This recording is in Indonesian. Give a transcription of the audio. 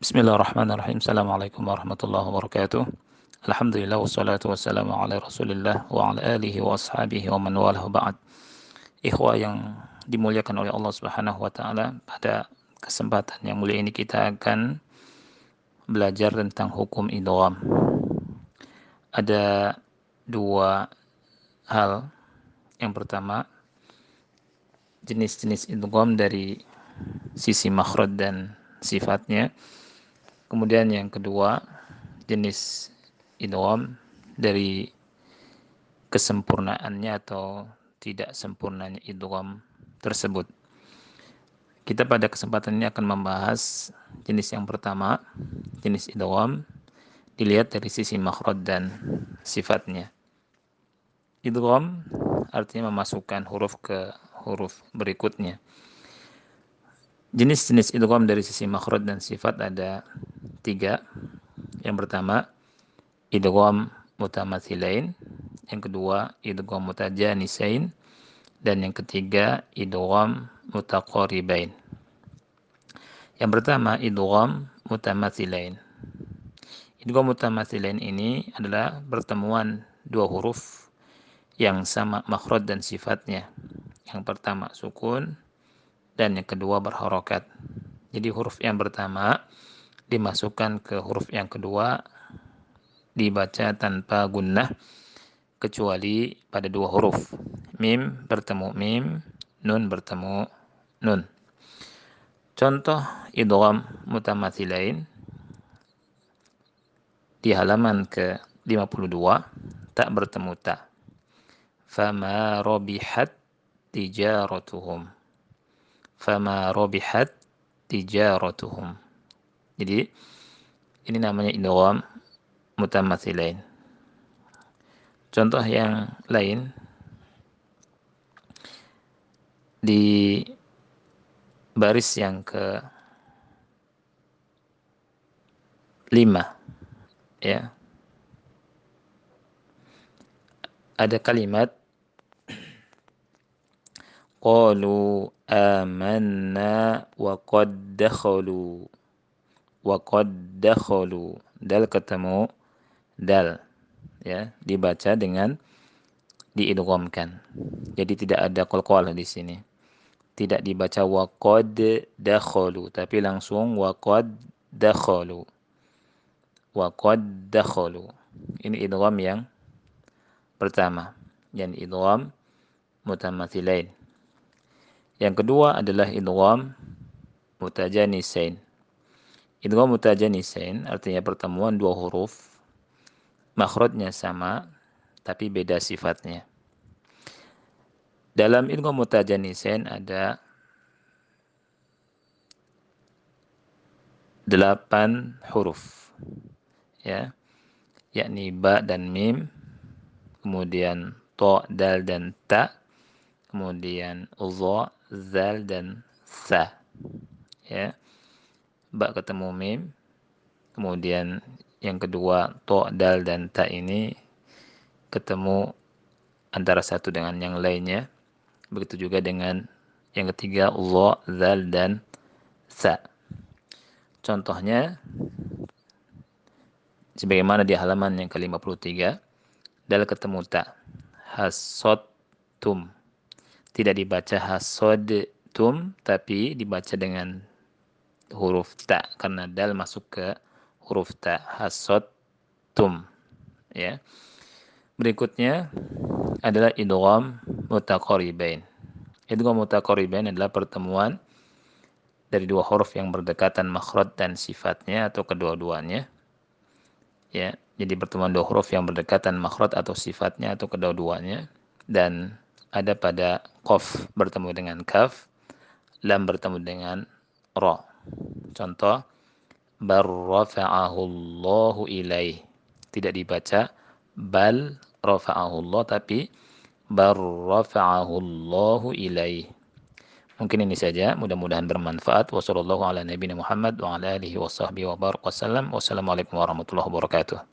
Bismillahirrahmanirrahim. Assalamualaikum warahmatullahi wabarakatuh. Alhamdulillah wassalatu wassalamu ala Rasulillah wa ala alihi wa ashabihi wa man walahu ba'd. Ikhwah yang dimuliakan oleh Allah Subhanahu wa taala, pada kesempatan yang mulia ini kita akan belajar tentang hukum idgham. Ada dua hal. Yang pertama, jenis-jenis idgham dari sisi makhraj dan sifatnya Kemudian yang kedua, jenis idgham dari kesempurnaannya atau tidak sempurnanya idgham tersebut. Kita pada kesempatan ini akan membahas jenis yang pertama, jenis idgham dilihat dari sisi makhraj dan sifatnya. Idgham artinya memasukkan huruf ke huruf berikutnya. Jenis-jenis idgham dari sisi makhraj dan sifat ada tiga. Yang pertama, idgham mutamatsilain. Yang kedua, idgham mutajanisain. Dan yang ketiga, idgham mutaqaribain. Yang pertama, idgham mutamatsilain. Idgham mutamatsilain ini adalah pertemuan dua huruf yang sama makhraj dan sifatnya. Yang pertama sukun dan yang kedua berharokat. Jadi huruf yang pertama dimasukkan ke huruf yang kedua dibaca tanpa gunnah kecuali pada dua huruf. Mim bertemu mim, nun bertemu nun. Contoh idgham mutamatsilain di halaman ke-52 tak bertemu ta. Fama robihat tijaratuhum. Fama robihat tijaratuhum. Jadi ini namanya idgham mutamatsilain. Contoh yang lain di baris yang ke lima ya ada kalimat qalu amanna wa qad dakhalu wa qad dal ketemu. Dal. Ya dibaca dengan diidghamkan. Jadi tidak ada qalqalah di sini. Tidak dibaca wa qad tapi langsung wa qad dakhalu. Wa qad ini idgham yang pertama. Yang idgham mutamatsilain yang kedua adalah idgham mutajanisain Idgham mutajanisain artinya pertemuan dua huruf makhrajnya sama tapi beda sifatnya. Dalam idgham mutajanisain ada delapan huruf ya yakni ba dan mim kemudian to dal dan ta kemudian dha zal dan sa ya ba ketemu mim. Kemudian yang kedua to dal dan ta ini ketemu antara satu dengan yang lainnya. Begitu juga dengan yang ketiga dha zal dan sa. Contohnya sebagaimana di halaman yang ke-53 dal ketemu ta hasot tum tidak dibaca hasod tum tapi dibaca dengan huruf ta karena dal masuk ke huruf ta. Hasot tum ya. Berikutnya adalah idgham mutaqaribain. Idgham mutaqaribain adalah pertemuan dari dua huruf yang berdekatan makhraj dan sifatnya atau kedua-duanya ya. Jadi pertemuan dua huruf yang berdekatan makhraj atau sifatnya atau kedua-duanya. Dan ada pada qaf bertemu dengan kaf lam bertemu dengan ra Contoh rafa'ahu Allahu ilaih. Tidak dibaca bal rafa'ahu Allah tapi rafa'ahu Allahu ilaih. Mungkin ini saja, mudah-mudahan bermanfaat. Wassalamualaikum warahmatullahi wabarakatuh.